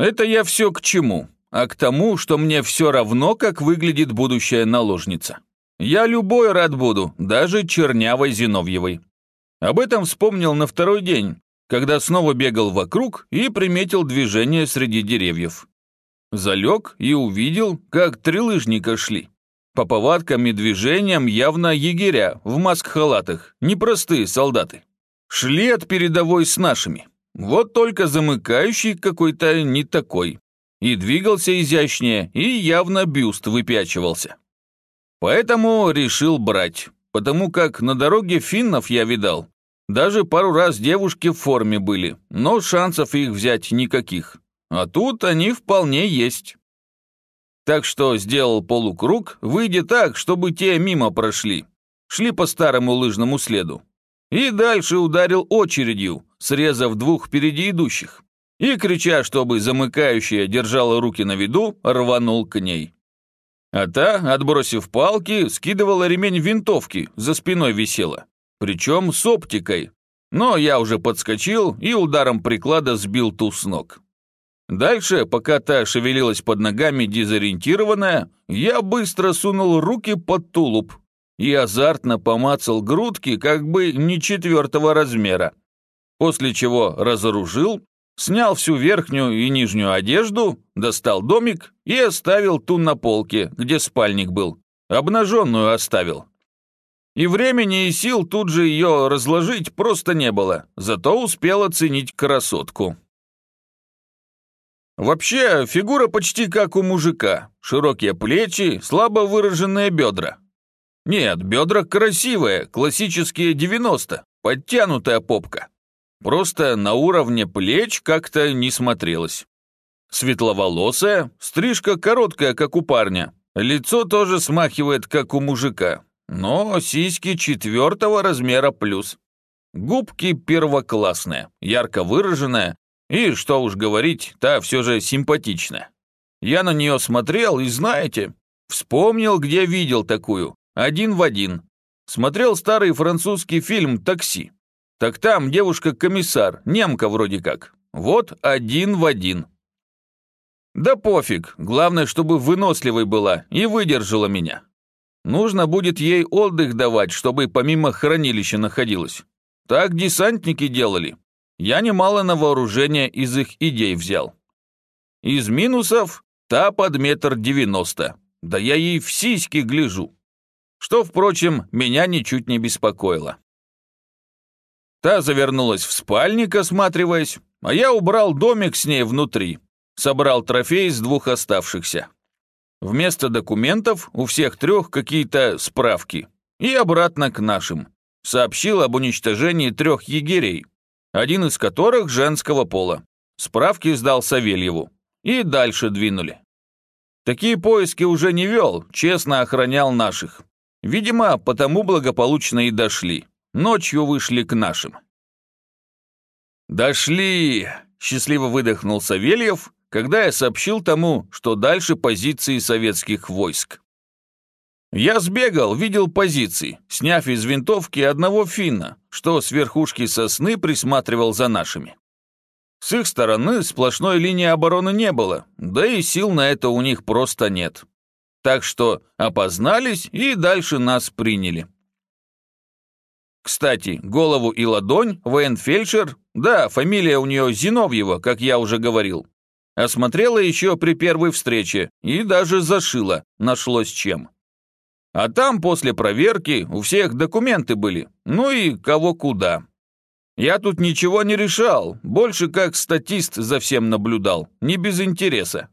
Это я все к чему, а к тому, что мне все равно, как выглядит будущая наложница. Я любой рад буду, даже чернявой Зиновьевой. Об этом вспомнил на второй день, когда снова бегал вокруг и приметил движение среди деревьев. Залег и увидел, как три лыжника шли. По повадкам и движениям явно егеря в маск-халатах, непростые солдаты. Шли от передовой с нашими. Вот только замыкающий какой-то не такой. И двигался изящнее, и явно бюст выпячивался. Поэтому решил брать, потому как на дороге финнов я видал. Даже пару раз девушки в форме были, но шансов их взять никаких. А тут они вполне есть. Так что сделал полукруг, выйдя так, чтобы те мимо прошли. Шли по старому лыжному следу. И дальше ударил очередью, срезав двух впереди идущих. И, крича, чтобы замыкающая держала руки на виду, рванул к ней. А та, отбросив палки, скидывала ремень винтовки, за спиной висела. Причем с оптикой. Но я уже подскочил и ударом приклада сбил ту с ног. Дальше, пока та шевелилась под ногами дезориентированная, я быстро сунул руки под тулуп и азартно помацал грудки как бы не четвертого размера. После чего разоружил, снял всю верхнюю и нижнюю одежду, достал домик и оставил ту на полке, где спальник был. Обнаженную оставил. И времени и сил тут же ее разложить просто не было, зато успел оценить красотку. Вообще, фигура почти как у мужика. Широкие плечи, слабо выраженные бедра. Нет, бедра красивые, классические 90, подтянутая попка. Просто на уровне плеч как-то не смотрелась. Светловолосая, стрижка короткая, как у парня. Лицо тоже смахивает, как у мужика. Но сиськи четвертого размера плюс. Губки первоклассные, ярко выраженная, и, что уж говорить, та все же симпатичная. Я на нее смотрел и, знаете, вспомнил, где видел такую, один в один. Смотрел старый французский фильм «Такси». Так там девушка-комиссар, немка вроде как. Вот один в один. Да пофиг, главное, чтобы выносливой была и выдержала меня. Нужно будет ей отдых давать, чтобы помимо хранилища находилась. Так десантники делали, я немало на вооружение из их идей взял. Из минусов та под метр девяносто, да я ей в сиськи гляжу. Что, впрочем, меня ничуть не беспокоило. Та завернулась в спальник, осматриваясь, а я убрал домик с ней внутри, собрал трофей из двух оставшихся. Вместо документов у всех трех какие-то справки. И обратно к нашим. Сообщил об уничтожении трех егерей, один из которых женского пола. Справки сдал Савельеву. И дальше двинули. Такие поиски уже не вел, честно охранял наших. Видимо, потому благополучно и дошли. Ночью вышли к нашим. «Дошли!» – счастливо выдохнул Савельев, когда я сообщил тому, что дальше позиции советских войск. Я сбегал, видел позиции, сняв из винтовки одного финна, что с верхушки сосны присматривал за нашими. С их стороны сплошной линии обороны не было, да и сил на это у них просто нет. Так что опознались и дальше нас приняли. Кстати, голову и ладонь военфельдшер, да, фамилия у нее Зиновьева, как я уже говорил, осмотрела еще при первой встрече и даже зашила, нашлось чем. А там после проверки у всех документы были, ну и кого куда. Я тут ничего не решал, больше как статист за всем наблюдал, не без интереса.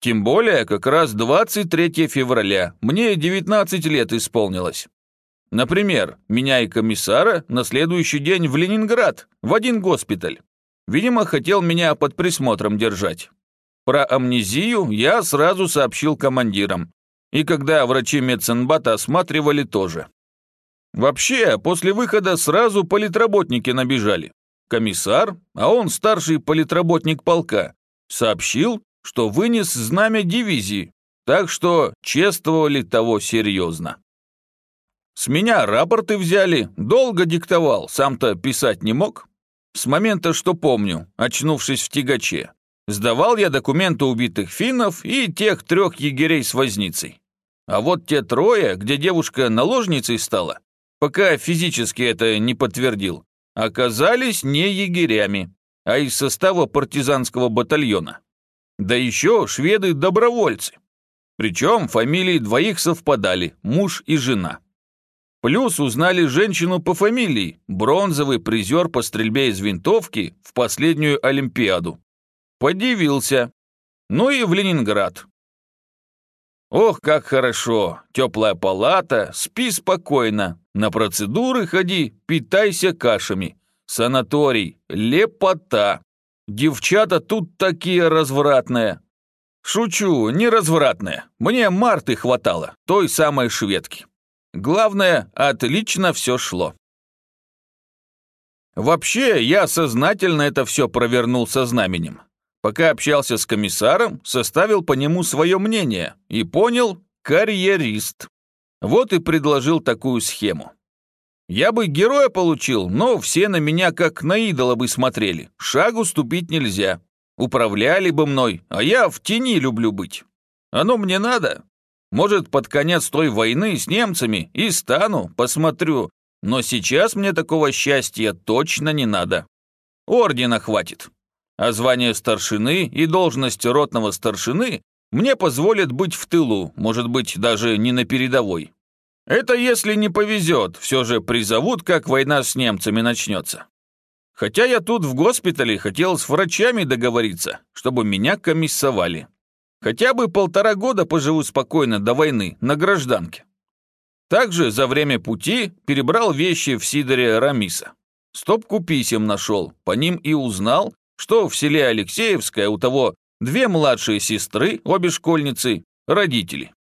Тем более, как раз 23 февраля, мне 19 лет исполнилось. Например, меня и комиссара на следующий день в Ленинград, в один госпиталь. Видимо, хотел меня под присмотром держать. Про амнезию я сразу сообщил командирам, и когда врачи медсанбата осматривали тоже. Вообще, после выхода сразу политработники набежали. Комиссар, а он старший политработник полка, сообщил, что вынес знамя дивизии, так что чествовали того серьезно. С меня рапорты взяли, долго диктовал, сам-то писать не мог. С момента, что помню, очнувшись в тягаче. Сдавал я документы убитых финнов и тех трех егерей с возницей. А вот те трое, где девушка наложницей стала, пока физически это не подтвердил, оказались не егерями, а из состава партизанского батальона. Да еще шведы-добровольцы. Причем фамилии двоих совпадали, муж и жена. Плюс узнали женщину по фамилии, бронзовый призер по стрельбе из винтовки в последнюю Олимпиаду. Подивился. Ну и в Ленинград. Ох, как хорошо, теплая палата, спи спокойно, на процедуры ходи, питайся кашами. Санаторий, лепота. Девчата тут такие развратные. Шучу, не развратные. Мне Марты хватало, той самой шведки. Главное, отлично все шло. Вообще, я сознательно это все провернул со знаменем. Пока общался с комиссаром, составил по нему свое мнение и понял – карьерист. Вот и предложил такую схему. Я бы героя получил, но все на меня как на идола бы смотрели. Шагу ступить нельзя. Управляли бы мной, а я в тени люблю быть. Оно мне надо, может, под конец той войны с немцами и стану, посмотрю. Но сейчас мне такого счастья точно не надо. Ордена хватит. А звание старшины и должность ротного старшины мне позволят быть в тылу, может быть, даже не на передовой. Это если не повезет, все же призовут, как война с немцами начнется. Хотя я тут в госпитале хотел с врачами договориться, чтобы меня комиссовали. Хотя бы полтора года поживу спокойно до войны, на гражданке. Также за время пути перебрал вещи в Сидоре Рамиса. Стопку писем нашел, по ним и узнал, что в селе Алексеевское у того две младшие сестры, обе школьницы, родители.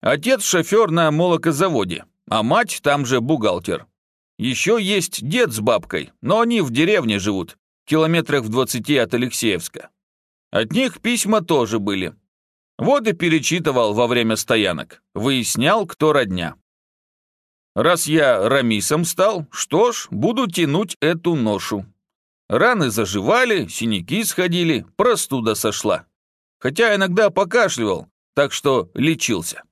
Отец шофер на молокозаводе, а мать там же бухгалтер. Еще есть дед с бабкой, но они в деревне живут, километрах в двадцати от Алексеевска. От них письма тоже были. Вот и перечитывал во время стоянок, выяснял, кто родня. Раз я рамисом стал, что ж, буду тянуть эту ношу. Раны заживали, синяки сходили, простуда сошла. Хотя иногда покашливал, так что лечился.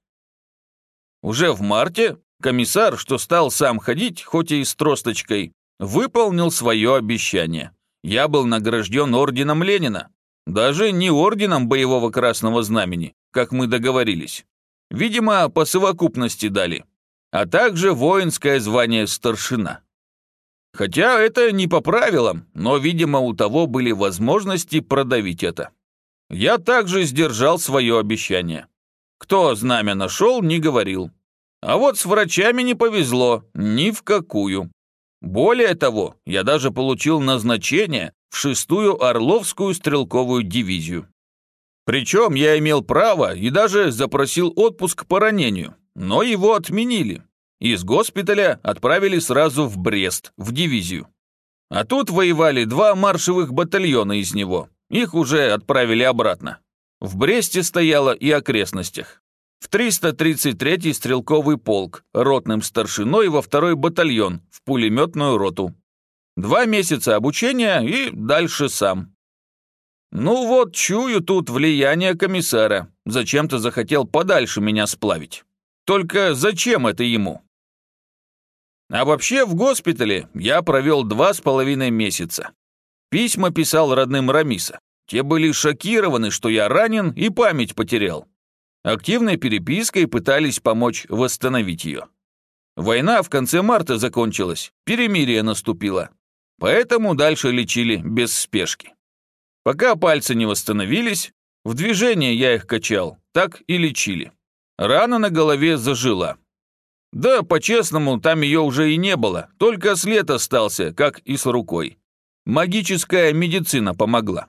Уже в марте комиссар, что стал сам ходить, хоть и с тросточкой, выполнил свое обещание. Я был награжден орденом Ленина. Даже не орденом боевого красного знамени, как мы договорились. Видимо, по совокупности дали. А также воинское звание старшина. Хотя это не по правилам, но, видимо, у того были возможности продавить это. Я также сдержал свое обещание. Кто знамя нашел, не говорил. А вот с врачами не повезло, ни в какую. Более того, я даже получил назначение в шестую Орловскую стрелковую дивизию. Причем я имел право и даже запросил отпуск по ранению, но его отменили. Из госпиталя отправили сразу в Брест, в дивизию. А тут воевали два маршевых батальона из него. Их уже отправили обратно. В Бресте стояло и окрестностях. В 333-й стрелковый полк, ротным старшиной во второй батальон, в пулеметную роту. Два месяца обучения и дальше сам. Ну вот, чую тут влияние комиссара. Зачем-то захотел подальше меня сплавить. Только зачем это ему? А вообще в госпитале я провел два с половиной месяца. Письма писал родным Рамиса. Те были шокированы, что я ранен и память потерял. Активной перепиской пытались помочь восстановить ее. Война в конце марта закончилась, перемирие наступило. Поэтому дальше лечили без спешки. Пока пальцы не восстановились, в движение я их качал, так и лечили. Рана на голове зажила. Да, по-честному, там ее уже и не было, только след остался, как и с рукой. Магическая медицина помогла.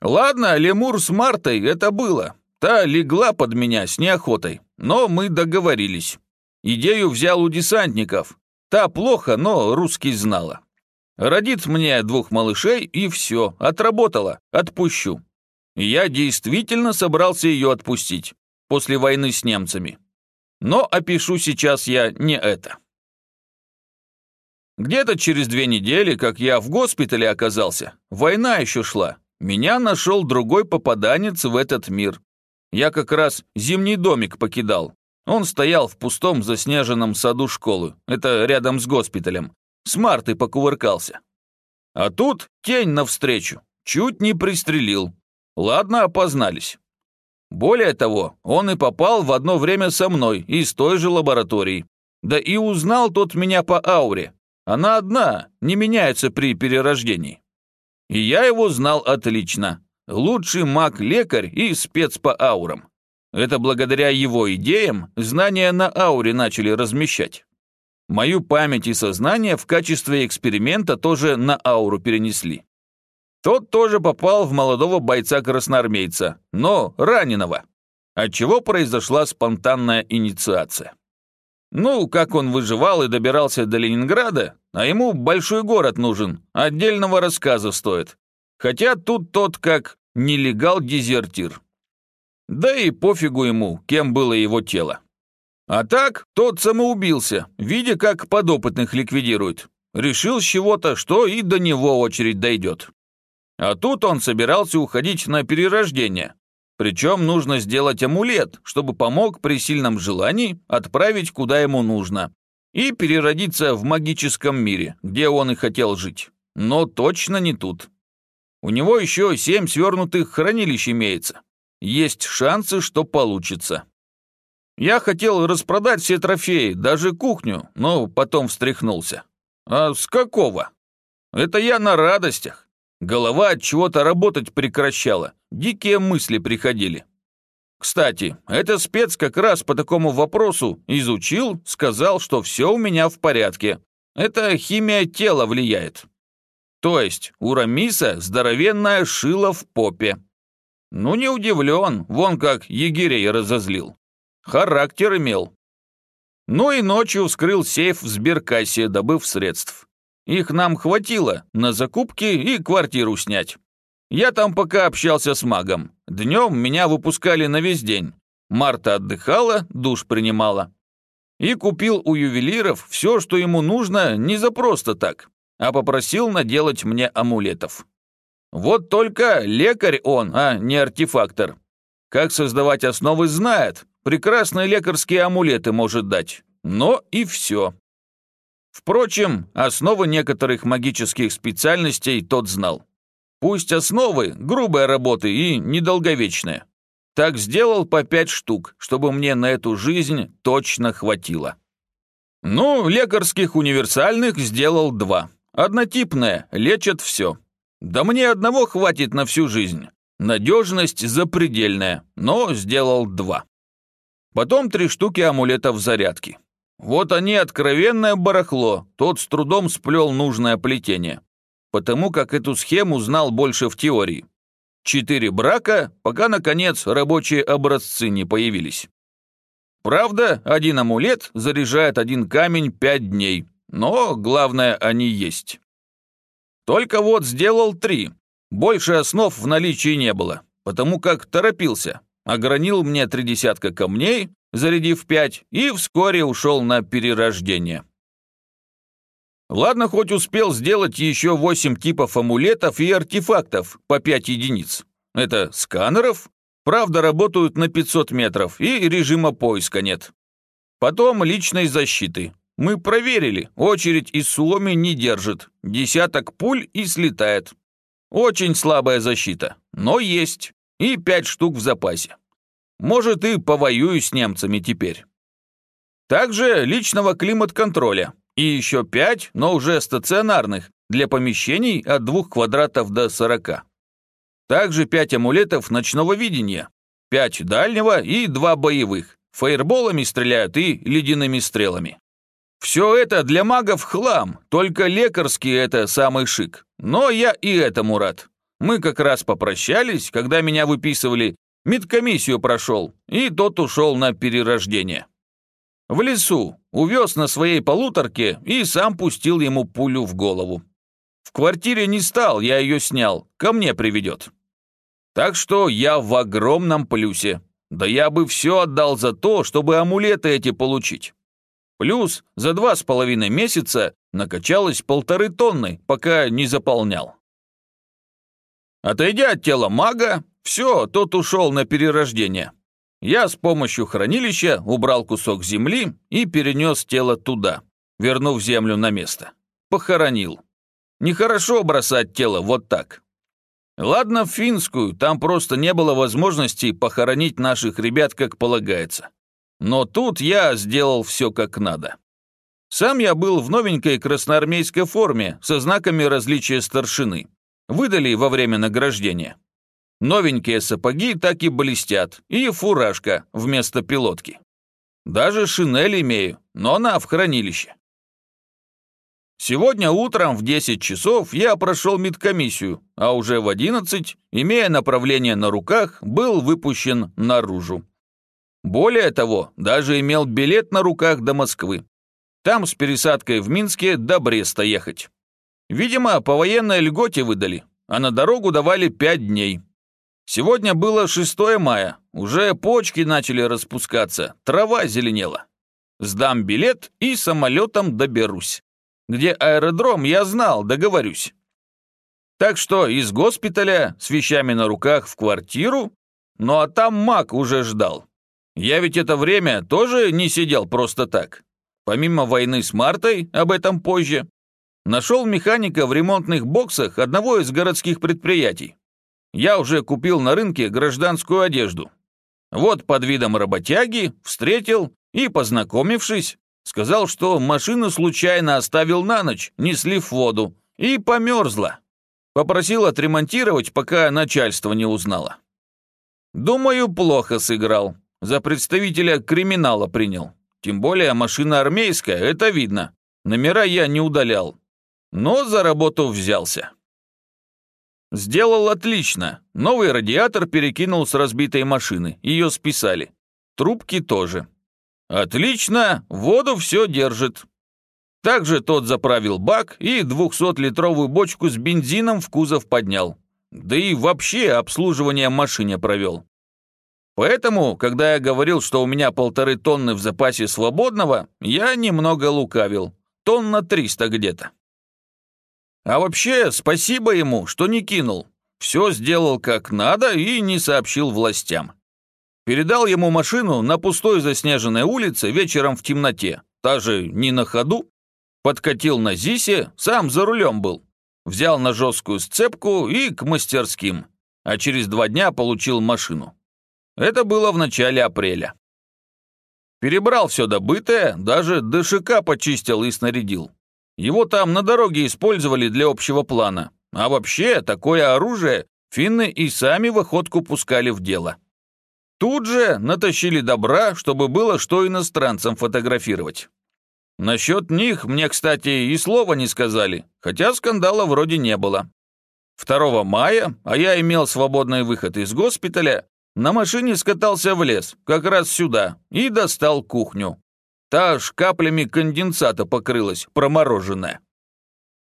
Ладно, лемур с Мартой это было. Та легла под меня с неохотой, но мы договорились. Идею взял у десантников, Та плохо, но русский знала. Родит мне двух малышей и все, отработала, отпущу. Я действительно собрался ее отпустить после войны с немцами. Но опишу сейчас я не это. Где-то через две недели, как я в госпитале оказался, война еще шла. Меня нашел другой попаданец в этот мир. Я как раз зимний домик покидал. Он стоял в пустом заснеженном саду школы. Это рядом с госпиталем. С Мартой покувыркался. А тут тень навстречу. Чуть не пристрелил. Ладно, опознались. Более того, он и попал в одно время со мной из той же лаборатории. Да и узнал тот меня по ауре. Она одна, не меняется при перерождении. И я его знал отлично. Лучший маг-лекарь и спец по аурам. Это благодаря его идеям знания на ауре начали размещать. Мою память и сознание в качестве эксперимента тоже на ауру перенесли. Тот тоже попал в молодого бойца-красноармейца, но раненого, отчего произошла спонтанная инициация. Ну, как он выживал и добирался до Ленинграда, а ему большой город нужен, отдельного рассказа стоит. Хотя тут тот как нелегал-дезертир. Да и пофигу ему, кем было его тело. А так, тот самоубился, видя, как подопытных ликвидируют. Решил с чего-то, что и до него очередь дойдет. А тут он собирался уходить на перерождение. Причем нужно сделать амулет, чтобы помог при сильном желании отправить куда ему нужно. И переродиться в магическом мире, где он и хотел жить. Но точно не тут. У него еще семь свернутых хранилищ имеется. Есть шансы, что получится. Я хотел распродать все трофеи, даже кухню, но потом встряхнулся. А с какого? Это я на радостях. Голова от чего-то работать прекращала, дикие мысли приходили. Кстати, этот спец как раз по такому вопросу изучил, сказал, что все у меня в порядке. Это химия тела влияет. То есть у Рамиса здоровенная шила в попе. Ну не удивлен, вон как егерей разозлил. Характер имел. Ну и ночью вскрыл сейф в сберкассе, добыв средств. Их нам хватило на закупки и квартиру снять. Я там пока общался с магом. Днем меня выпускали на весь день. Марта отдыхала, душ принимала. И купил у ювелиров все, что ему нужно, не за просто так, а попросил наделать мне амулетов. Вот только лекарь он, а не артефактор. Как создавать основы знает, прекрасные лекарские амулеты может дать. Но и все. Впрочем, основы некоторых магических специальностей тот знал. Пусть основы – грубая работа и недолговечная. Так сделал по пять штук, чтобы мне на эту жизнь точно хватило. Ну, лекарских универсальных сделал два. Однотипное, лечат все. Да мне одного хватит на всю жизнь. Надежность запредельная, но сделал два. Потом три штуки амулетов зарядки. Вот они откровенное барахло, тот с трудом сплел нужное плетение. Потому как эту схему знал больше в теории. Четыре брака, пока, наконец, рабочие образцы не появились. Правда, один амулет заряжает один камень пять дней, но главное, они есть. Только вот сделал три. Больше основ в наличии не было, потому как торопился. Огранил мне три десятка камней, зарядив пять, и вскоре ушел на перерождение. Ладно, хоть успел сделать еще восемь типов амулетов и артефактов по пять единиц. Это сканеров, правда, работают на 500 метров, и режима поиска нет. Потом личной защиты. Мы проверили, очередь из Суоми не держит, десяток пуль и слетает. Очень слабая защита, но есть, и пять штук в запасе. Может, и повоюю с немцами теперь. Также личного климат-контроля. И еще пять, но уже стационарных, для помещений от двух квадратов до сорока. Также пять амулетов ночного видения. Пять дальнего и два боевых. Фаерболами стреляют и ледяными стрелами. Все это для магов хлам, только лекарский это самый шик. Но я и этому рад. Мы как раз попрощались, когда меня выписывали Медкомиссию прошел, и тот ушел на перерождение. В лесу, увез на своей полуторке и сам пустил ему пулю в голову. В квартире не стал, я ее снял, ко мне приведет. Так что я в огромном плюсе. Да я бы все отдал за то, чтобы амулеты эти получить. Плюс за два с половиной месяца накачалось полторы тонны, пока не заполнял. Отойдя от тела мага, все, тот ушел на перерождение. Я с помощью хранилища убрал кусок земли и перенес тело туда, вернув землю на место. Похоронил. Нехорошо бросать тело вот так. Ладно, в финскую, там просто не было возможности похоронить наших ребят как полагается. Но тут я сделал все как надо. Сам я был в новенькой красноармейской форме со знаками различия старшины. Выдали во время награждения. Новенькие сапоги так и блестят, и фуражка вместо пилотки. Даже шинель имею, но она в хранилище. Сегодня утром в 10 часов я прошел медкомиссию, а уже в 11, имея направление на руках, был выпущен наружу. Более того, даже имел билет на руках до Москвы. Там с пересадкой в Минске до Бреста ехать. Видимо, по военной льготе выдали, а на дорогу давали 5 дней. Сегодня было 6 мая, уже почки начали распускаться, трава зеленела. Сдам билет и самолетом доберусь. Где аэродром, я знал, договорюсь. Так что из госпиталя с вещами на руках в квартиру, ну а там маг уже ждал. Я ведь это время тоже не сидел просто так. Помимо войны с Мартой, об этом позже, нашел механика в ремонтных боксах одного из городских предприятий. Я уже купил на рынке гражданскую одежду. Вот под видом работяги встретил и, познакомившись, сказал, что машину случайно оставил на ночь, не слив воду, и померзла. Попросил отремонтировать, пока начальство не узнало. Думаю, плохо сыграл. За представителя криминала принял. Тем более машина армейская, это видно. Номера я не удалял. Но за работу взялся. Сделал отлично. Новый радиатор перекинул с разбитой машины. Ее списали. Трубки тоже. Отлично, воду все держит. Также тот заправил бак и 200-литровую бочку с бензином в кузов поднял. Да и вообще обслуживание машине провел. Поэтому, когда я говорил, что у меня полторы тонны в запасе свободного, я немного лукавил. Тонна триста где-то. А вообще, спасибо ему, что не кинул. Все сделал как надо и не сообщил властям. Передал ему машину на пустой заснеженной улице вечером в темноте, та же не на ходу. Подкатил на ЗИСе, сам за рулем был. Взял на жесткую сцепку и к мастерским. А через два дня получил машину. Это было в начале апреля. Перебрал все добытое, даже ДШК почистил и снарядил. Его там на дороге использовали для общего плана. А вообще, такое оружие финны и сами в охотку пускали в дело. Тут же натащили добра, чтобы было что иностранцам фотографировать. Насчет них мне, кстати, и слова не сказали, хотя скандала вроде не было. 2 мая, а я имел свободный выход из госпиталя, на машине скатался в лес, как раз сюда, и достал кухню. Та аж каплями конденсата покрылась, промороженная.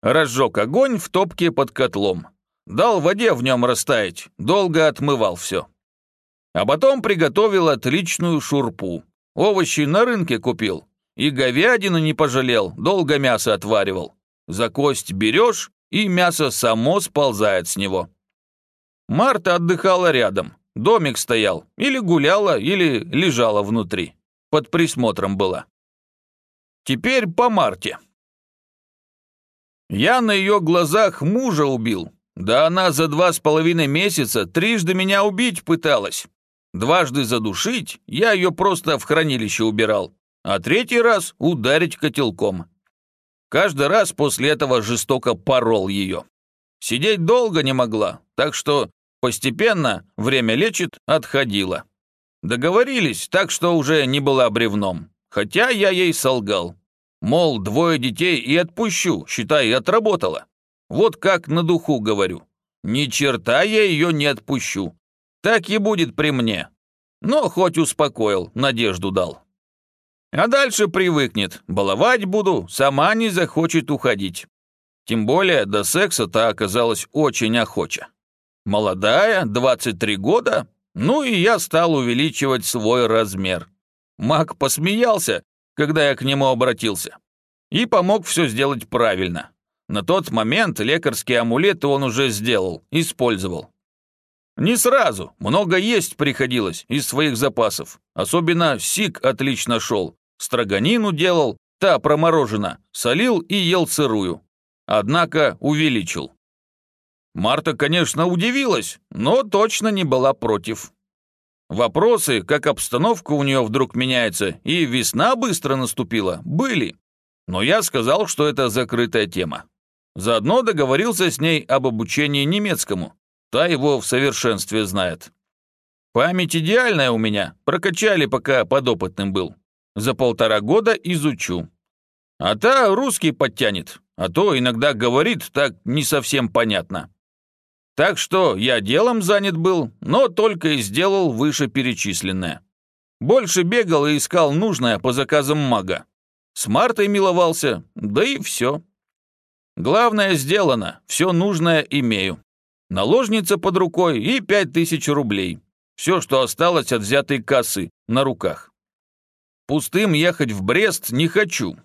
Разжег огонь в топке под котлом. Дал воде в нем растаять, долго отмывал все. А потом приготовил отличную шурпу. Овощи на рынке купил. И говядину не пожалел, долго мясо отваривал. За кость берешь, и мясо само сползает с него. Марта отдыхала рядом. Домик стоял. Или гуляла, или лежала внутри. Под присмотром была. Теперь по Марте. Я на ее глазах мужа убил. Да она за два с половиной месяца трижды меня убить пыталась. Дважды задушить, я ее просто в хранилище убирал, а третий раз ударить котелком. Каждый раз после этого жестоко порол ее. Сидеть долго не могла, так что постепенно, время лечит, отходила. Договорились, так что уже не была бревном. Хотя я ей солгал. Мол, двое детей и отпущу, считай, отработала. Вот как на духу говорю. Ни черта я ее не отпущу. Так и будет при мне. Но хоть успокоил, надежду дал. А дальше привыкнет, баловать буду, сама не захочет уходить. Тем более до секса-то оказалась очень охоча. Молодая, 23 года, ну и я стал увеличивать свой размер. Маг посмеялся, когда я к нему обратился, и помог все сделать правильно. На тот момент лекарские амулеты он уже сделал, использовал. Не сразу, много есть приходилось из своих запасов. Особенно сик отлично шел. Строганину делал, та проморожена, солил и ел сырую. Однако увеличил. Марта, конечно, удивилась, но точно не была против. Вопросы, как обстановка у нее вдруг меняется, и весна быстро наступила, были. Но я сказал, что это закрытая тема. Заодно договорился с ней об обучении немецкому. Та его в совершенстве знает. Память идеальная у меня, прокачали, пока подопытным был. За полтора года изучу. А та русский подтянет, а то иногда говорит так не совсем понятно. Так что я делом занят был, но только и сделал вышеперечисленное. Больше бегал и искал нужное по заказам мага. С Мартой миловался, да и все. Главное сделано, все нужное имею. Наложница под рукой и пять тысяч рублей. Все, что осталось от взятой кассы, на руках. Пустым ехать в Брест не хочу.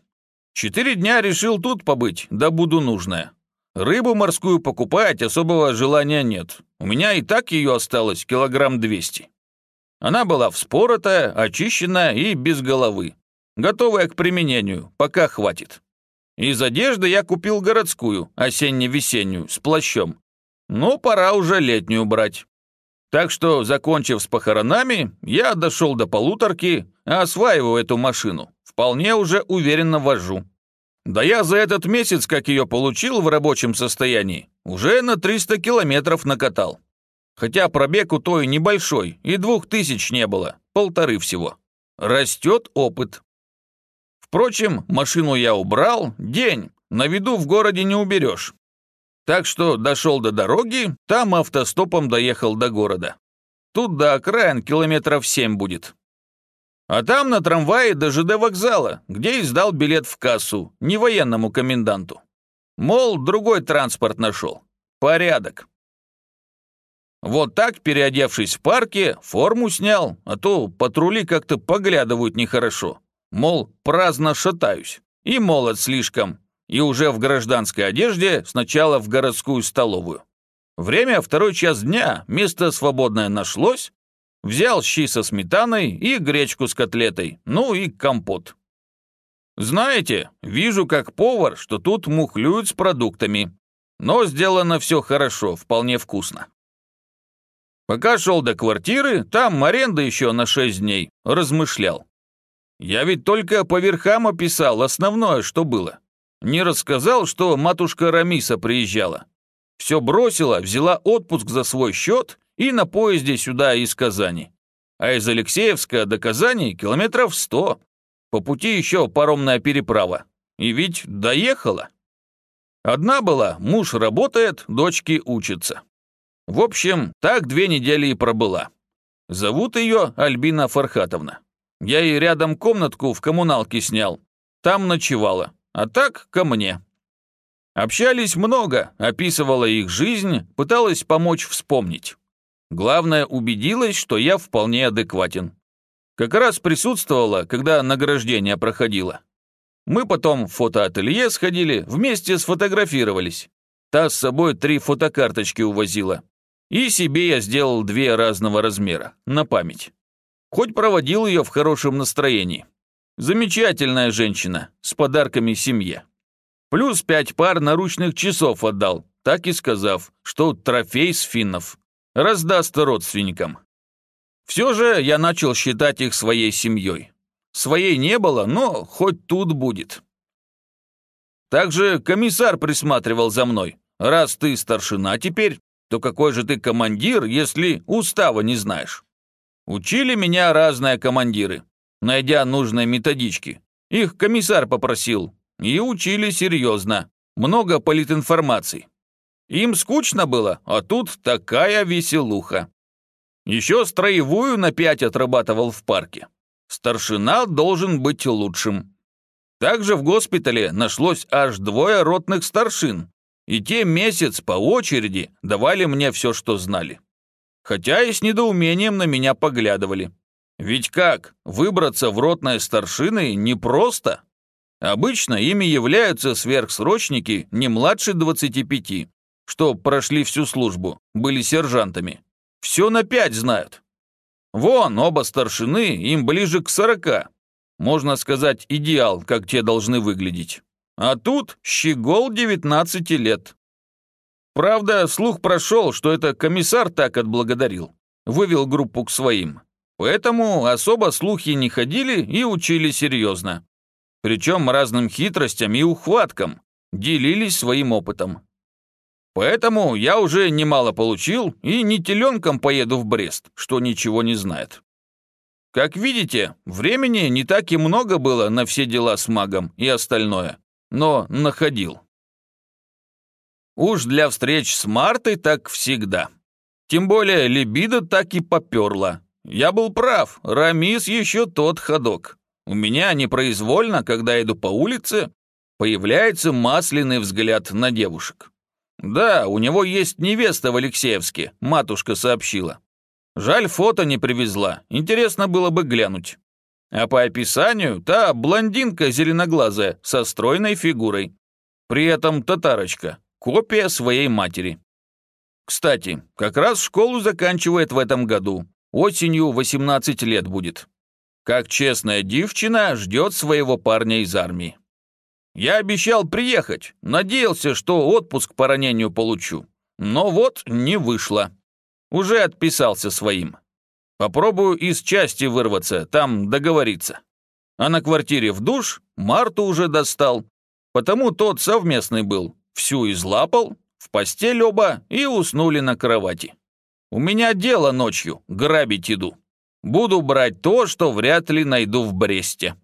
Четыре дня решил тут побыть, да буду нужное. Рыбу морскую покупать особого желания нет. У меня и так ее осталось килограмм двести. Она была вспоротая, очищенная и без головы. Готовая к применению, пока хватит. Из одежды я купил городскую, осенне-весеннюю, с плащом. Но пора уже летнюю брать. Так что, закончив с похоронами, я дошел до полуторки, осваиваю эту машину. Вполне уже уверенно вожу. Да я за этот месяц, как ее получил в рабочем состоянии, уже на 300 километров накатал. Хотя пробег у той небольшой, и двух тысяч не было, полторы всего. Растет опыт. Впрочем, машину я убрал, день, на виду в городе не уберешь. Так что дошел до дороги, там автостопом доехал до города. Тут до окраин километров семь будет. А там на трамвае до ЖД вокзала, где и сдал билет в кассу, не военному коменданту. Мол, другой транспорт нашел. Порядок. Вот так, переодевшись в парке, форму снял, а то патрули как-то поглядывают нехорошо. Мол, праздно шатаюсь. И молод слишком. И уже в гражданской одежде сначала в городскую столовую. Время второй час дня, место свободное нашлось, Взял щи со сметаной и гречку с котлетой, ну и компот. Знаете, вижу как повар, что тут мухлюют с продуктами. Но сделано все хорошо, вполне вкусно. Пока шел до квартиры, там аренда еще на шесть дней, размышлял. Я ведь только по верхам описал основное, что было. Не рассказал, что матушка Рамиса приезжала. Все бросила, взяла отпуск за свой счет и на поезде сюда из Казани. А из Алексеевска до Казани километров сто. По пути еще паромная переправа. И ведь доехала. Одна была, муж работает, дочки учатся. В общем, так две недели и пробыла. Зовут ее Альбина Фархатовна. Я ей рядом комнатку в коммуналке снял. Там ночевала. А так ко мне. Общались много, описывала их жизнь, пыталась помочь вспомнить. Главное, убедилась, что я вполне адекватен. Как раз присутствовала, когда награждение проходило. Мы потом в фотоателье сходили, вместе сфотографировались. Та с собой три фотокарточки увозила. И себе я сделал две разного размера, на память. Хоть проводил ее в хорошем настроении. Замечательная женщина, с подарками семье. Плюс пять пар наручных часов отдал, так и сказав, что трофей с финнов раздаст родственникам. Все же я начал считать их своей семьей. Своей не было, но хоть тут будет. Также комиссар присматривал за мной. Раз ты старшина теперь, то какой же ты командир, если устава не знаешь? Учили меня разные командиры, найдя нужные методички. Их комиссар попросил, и учили серьезно. Много политинформации. Им скучно было, а тут такая веселуха. Еще строевую на пять отрабатывал в парке. Старшина должен быть лучшим. Также в госпитале нашлось аж двое ротных старшин, и те месяц по очереди давали мне все, что знали. Хотя и с недоумением на меня поглядывали. Ведь как, выбраться в ротные старшины непросто. Обычно ими являются сверхсрочники не младше 25, что прошли всю службу, были сержантами. Все на пять знают. Вон, оба старшины, им ближе к сорока. Можно сказать, идеал, как те должны выглядеть. А тут щегол 19 лет. Правда, слух прошел, что это комиссар так отблагодарил. Вывел группу к своим. Поэтому особо слухи не ходили и учили серьезно. Причем разным хитростям и ухваткам. Делились своим опытом. Поэтому я уже немало получил и не теленком поеду в Брест, что ничего не знает. Как видите, времени не так и много было на все дела с магом и остальное, но находил. Уж для встреч с Мартой так всегда. Тем более либидо так и поперла. Я был прав, Рамис еще тот ходок. У меня непроизвольно, когда иду по улице, появляется масляный взгляд на девушек. Да, у него есть невеста в Алексеевске, матушка сообщила. Жаль, фото не привезла, интересно было бы глянуть. А по описанию, та блондинка зеленоглазая, со стройной фигурой. При этом татарочка, копия своей матери. Кстати, как раз школу заканчивает в этом году. Осенью 18 лет будет. Как честная девчина ждет своего парня из армии. Я обещал приехать, надеялся, что отпуск по ранению получу. Но вот не вышло. Уже отписался своим. Попробую из части вырваться, там договориться. А на квартире в душ Марту уже достал. Потому тот совместный был. Всю излапал, в постель оба и уснули на кровати. У меня дело ночью, грабить иду. Буду брать то, что вряд ли найду в Бресте.